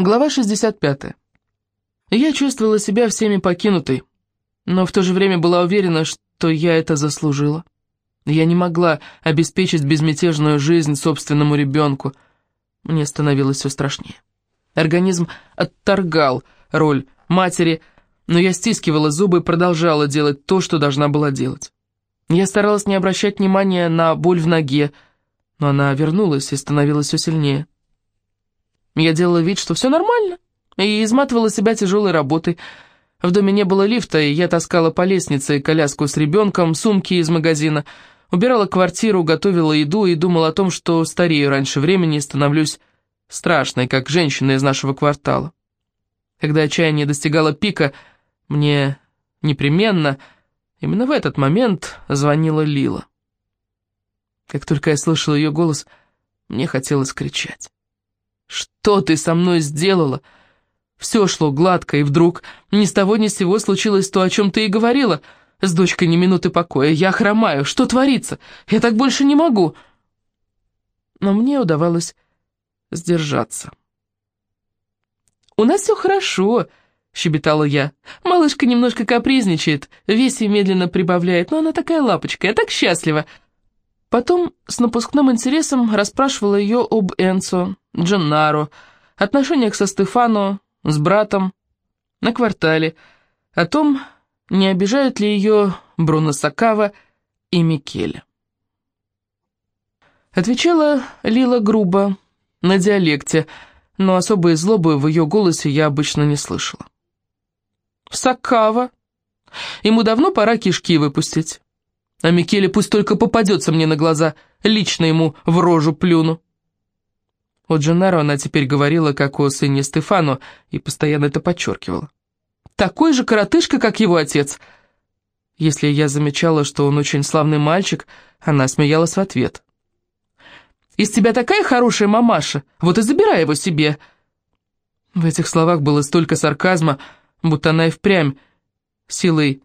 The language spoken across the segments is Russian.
Глава 65. Я чувствовала себя всеми покинутой, но в то же время была уверена, что я это заслужила. Я не могла обеспечить безмятежную жизнь собственному ребенку. Мне становилось все страшнее. Организм отторгал роль матери, но я стискивала зубы и продолжала делать то, что должна была делать. Я старалась не обращать внимания на боль в ноге, но она вернулась и становилась все сильнее. Я делала вид, что все нормально, и изматывала себя тяжелой работой. В доме не было лифта, и я таскала по лестнице коляску с ребенком, сумки из магазина, убирала квартиру, готовила еду и думала о том, что старею раньше времени и становлюсь страшной, как женщина из нашего квартала. Когда отчаяние достигало пика, мне непременно, именно в этот момент, звонила Лила. Как только я слышала ее голос, мне хотелось кричать. Что ты со мной сделала?» Все шло гладко, и вдруг ни с того ни с сего случилось то, о чем ты и говорила. С дочкой ни минуты покоя. Я хромаю. Что творится? Я так больше не могу. Но мне удавалось сдержаться. «У нас все хорошо», — щебетала я. «Малышка немножко капризничает, весь и медленно прибавляет, но она такая лапочка, я так счастлива». Потом с напускным интересом расспрашивала ее об Энцо, Дженнаро, отношениях со Стефано, с братом, на квартале, о том, не обижают ли ее Бруно Сакава и Микеле. Отвечала Лила грубо, на диалекте, но особой злобы в ее голосе я обычно не слышала. «Сакава? Ему давно пора кишки выпустить. А Микеле пусть только попадется мне на глаза, лично ему в рожу плюну». О Дженнаро она теперь говорила, как о сыне Стефану, и постоянно это подчеркивала. «Такой же коротышка, как его отец!» Если я замечала, что он очень славный мальчик, она смеялась в ответ. «Из тебя такая хорошая мамаша, вот и забирай его себе!» В этих словах было столько сарказма, будто она и впрямь силой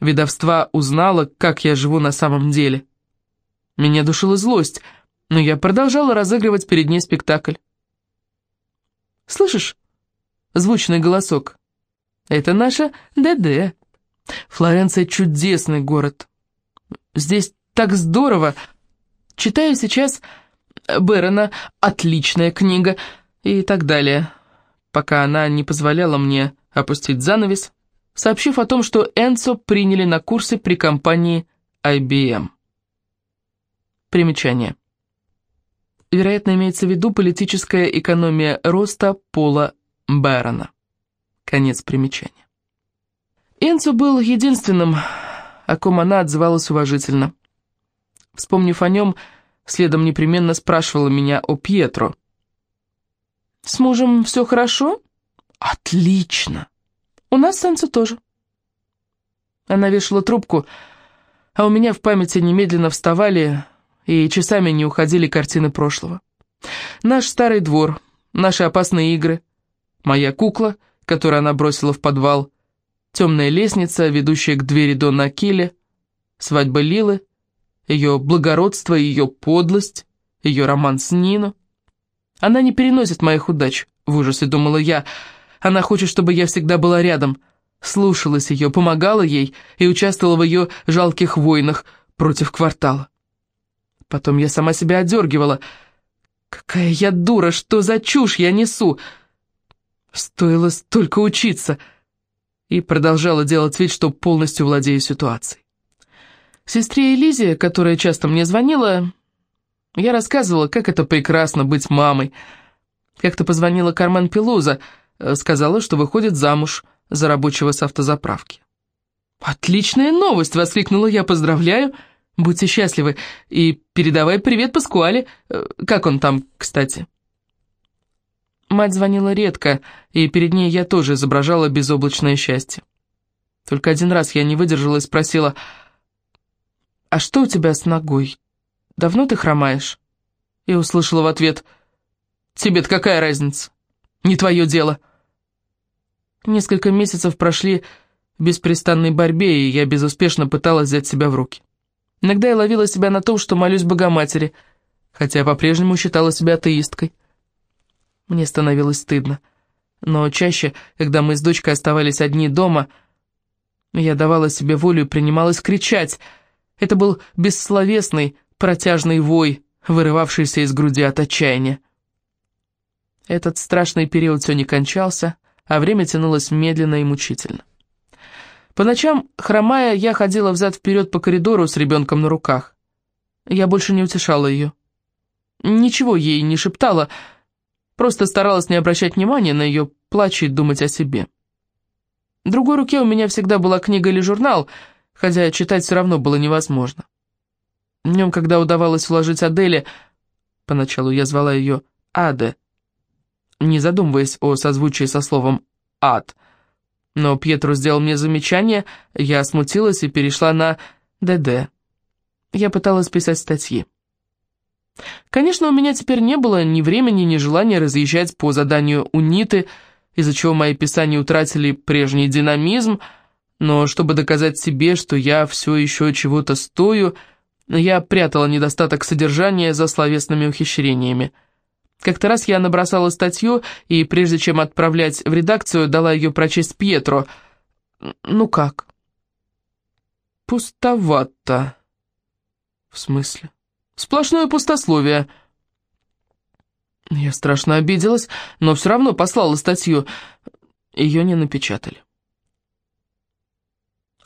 ведовства узнала, как я живу на самом деле. Меня душила злость — но я продолжала разыгрывать перед ней спектакль. «Слышишь? Звучный голосок. Это наша ДД. Флоренция — чудесный город. Здесь так здорово. Читаю сейчас Бэрона «Отличная книга» и так далее, пока она не позволяла мне опустить занавес, сообщив о том, что Энцо приняли на курсы при компании IBM. Примечание. Вероятно, имеется в виду политическая экономия роста Пола Бэрона. Конец примечания. Энцо был единственным, о ком она отзывалась уважительно. Вспомнив о нем, следом непременно спрашивала меня о Пьетро. «С мужем все хорошо?» «Отлично! У нас с Энцо тоже». Она вешала трубку, а у меня в памяти немедленно вставали и часами не уходили картины прошлого. Наш старый двор, наши опасные игры, моя кукла, которую она бросила в подвал, темная лестница, ведущая к двери Дона Акиле, свадьба Лилы, ее благородство, ее подлость, ее роман с Нино. Она не переносит моих удач, в ужасе думала я. Она хочет, чтобы я всегда была рядом, слушалась ее, помогала ей и участвовала в ее жалких войнах против квартала. Потом я сама себя одергивала. Какая я дура, что за чушь я несу? Стоило столько учиться. И продолжала делать вид, что полностью владею ситуацией. Сестре Элизе, которая часто мне звонила, я рассказывала, как это прекрасно быть мамой. Как-то позвонила Кармен Пелуза, э, сказала, что выходит замуж за рабочего с автозаправки. «Отличная новость!» — воскликнула я. «Поздравляю!» Будьте счастливы и передавай привет Паскуале. Э, как он там, кстати?» Мать звонила редко, и перед ней я тоже изображала безоблачное счастье. Только один раз я не выдержала и спросила, «А что у тебя с ногой? Давно ты хромаешь?» И услышала в ответ, «Тебе-то какая разница? Не твое дело». Несколько месяцев прошли в беспрестанной борьбе, и я безуспешно пыталась взять себя в руки. Иногда я ловила себя на том, что молюсь Богоматери, хотя по-прежнему считала себя атеисткой. Мне становилось стыдно. Но чаще, когда мы с дочкой оставались одни дома, я давала себе волю и принималась кричать. Это был бессловесный, протяжный вой, вырывавшийся из груди от отчаяния. Этот страшный период все не кончался, а время тянулось медленно и мучительно. По ночам, хромая, я ходила взад-вперед по коридору с ребенком на руках. Я больше не утешала ее. Ничего ей не шептала, просто старалась не обращать внимания на ее плач и думать о себе. В другой руке у меня всегда была книга или журнал, хотя читать все равно было невозможно. Днем, когда удавалось уложить Аделе, поначалу я звала ее Аде, не задумываясь о созвучии со словом «ад». Но Пьетро сделал мне замечание, я смутилась и перешла на «ДД». Я пыталась писать статьи. Конечно, у меня теперь не было ни времени, ни желания разъезжать по заданию УНИТы, из-за чего мои писания утратили прежний динамизм, но чтобы доказать себе, что я все еще чего-то стою, я прятала недостаток содержания за словесными ухищрениями – как-то раз я набросала статью, и прежде чем отправлять в редакцию, дала ее прочесть Пьетро. Ну как? Пустовато. В смысле? Сплошное пустословие. Я страшно обиделась, но все равно послала статью. Ее не напечатали.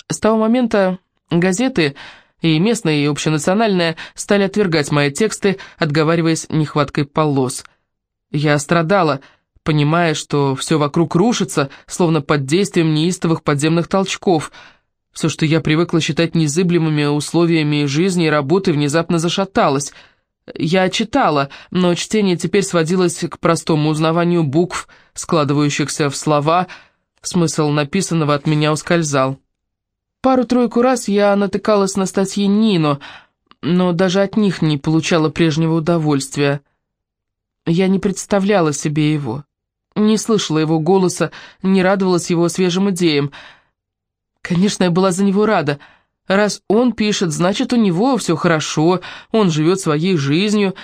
С того момента газеты и местная, и общенациональная, стали отвергать мои тексты, отговариваясь нехваткой полос. Я страдала, понимая, что все вокруг рушится, словно под действием неистовых подземных толчков. Все, что я привыкла считать незыблемыми условиями жизни и работы, внезапно зашаталось. Я читала, но чтение теперь сводилось к простому узнаванию букв, складывающихся в слова, смысл написанного от меня ускользал. Пару-тройку раз я натыкалась на статьи Нино, но даже от них не получала прежнего удовольствия. Я не представляла себе его, не слышала его голоса, не радовалась его свежим идеям. Конечно, я была за него рада. Раз он пишет, значит, у него все хорошо, он живет своей жизнью,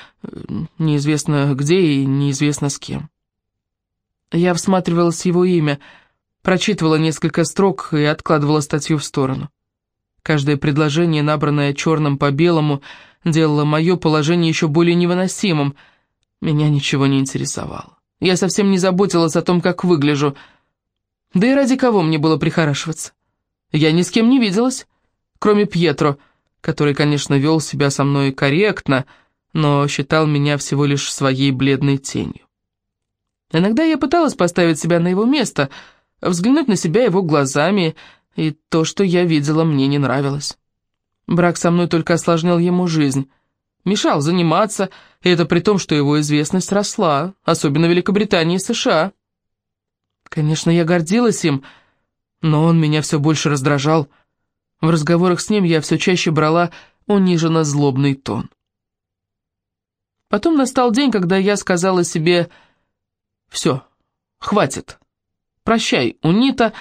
неизвестно где и неизвестно с кем. Я всматривалась в его имя — Прочитывала несколько строк и откладывала статью в сторону. Каждое предложение, набранное черным по белому, делало мое положение еще более невыносимым. Меня ничего не интересовало. Я совсем не заботилась о том, как выгляжу. Да и ради кого мне было прихорашиваться? Я ни с кем не виделась, кроме Пьетро, который, конечно, вел себя со мной корректно, но считал меня всего лишь своей бледной тенью. Иногда я пыталась поставить себя на его место — взглянуть на себя его глазами, и то, что я видела, мне не нравилось. Брак со мной только осложнял ему жизнь, мешал заниматься, и это при том, что его известность росла, особенно в Великобритании и США. Конечно, я гордилась им, но он меня все больше раздражал. В разговорах с ним я все чаще брала униженно-злобный тон. Потом настал день, когда я сказала себе «Все, хватит». Прощай, Унита,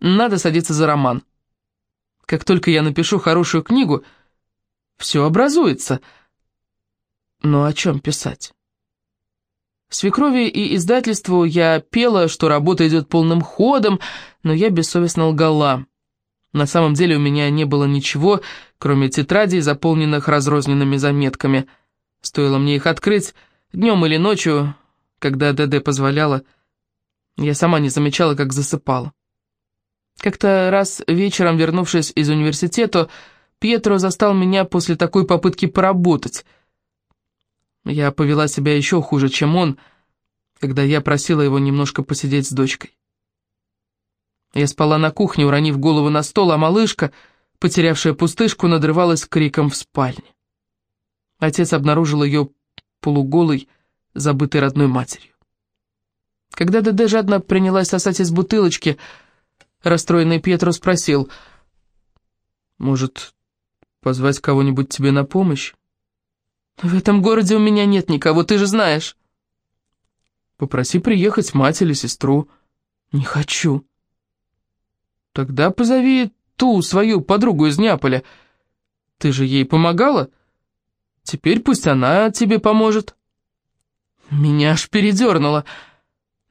надо садиться за роман. Как только я напишу хорошую книгу, все образуется. Но о чем писать? Свекрови и издательству я пела, что работа идет полным ходом, но я бессовестно лгала. На самом деле у меня не было ничего, кроме тетрадей, заполненных разрозненными заметками. Стоило мне их открыть, днем или ночью, когда ДД позволяла, я сама не замечала, как засыпала. Как-то раз вечером, вернувшись из университета, Пьетро застал меня после такой попытки поработать. Я повела себя еще хуже, чем он, когда я просила его немножко посидеть с дочкой. Я спала на кухне, уронив голову на стол, а малышка, потерявшая пустышку, надрывалась криком в спальне. Отец обнаружил ее полуголой, забытой родной матерью. Когда ДД жадно принялась сосать из бутылочки, расстроенный Пьетро спросил, «Может, позвать кого-нибудь тебе на помощь?» «В этом городе у меня нет никого, ты же знаешь». «Попроси приехать мать или сестру». «Не хочу». «Тогда позови ту свою подругу из Неаполя. Ты же ей помогала? Теперь пусть она тебе поможет». Меня аж передернуло.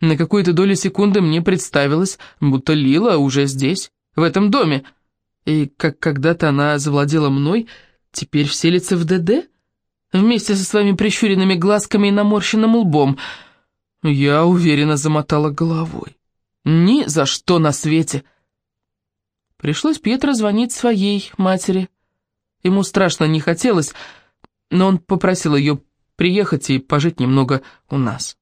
На какую-то долю секунды мне представилось, будто Лила уже здесь, в этом доме. И как когда-то она завладела мной, теперь вселится в ДД? Вместе со своими прищуренными глазками и наморщенным лбом. Я уверенно замотала головой. Ни за что на свете. Пришлось Пьетро звонить своей матери. Ему страшно не хотелось, но он попросил ее приехать и пожить немного у нас.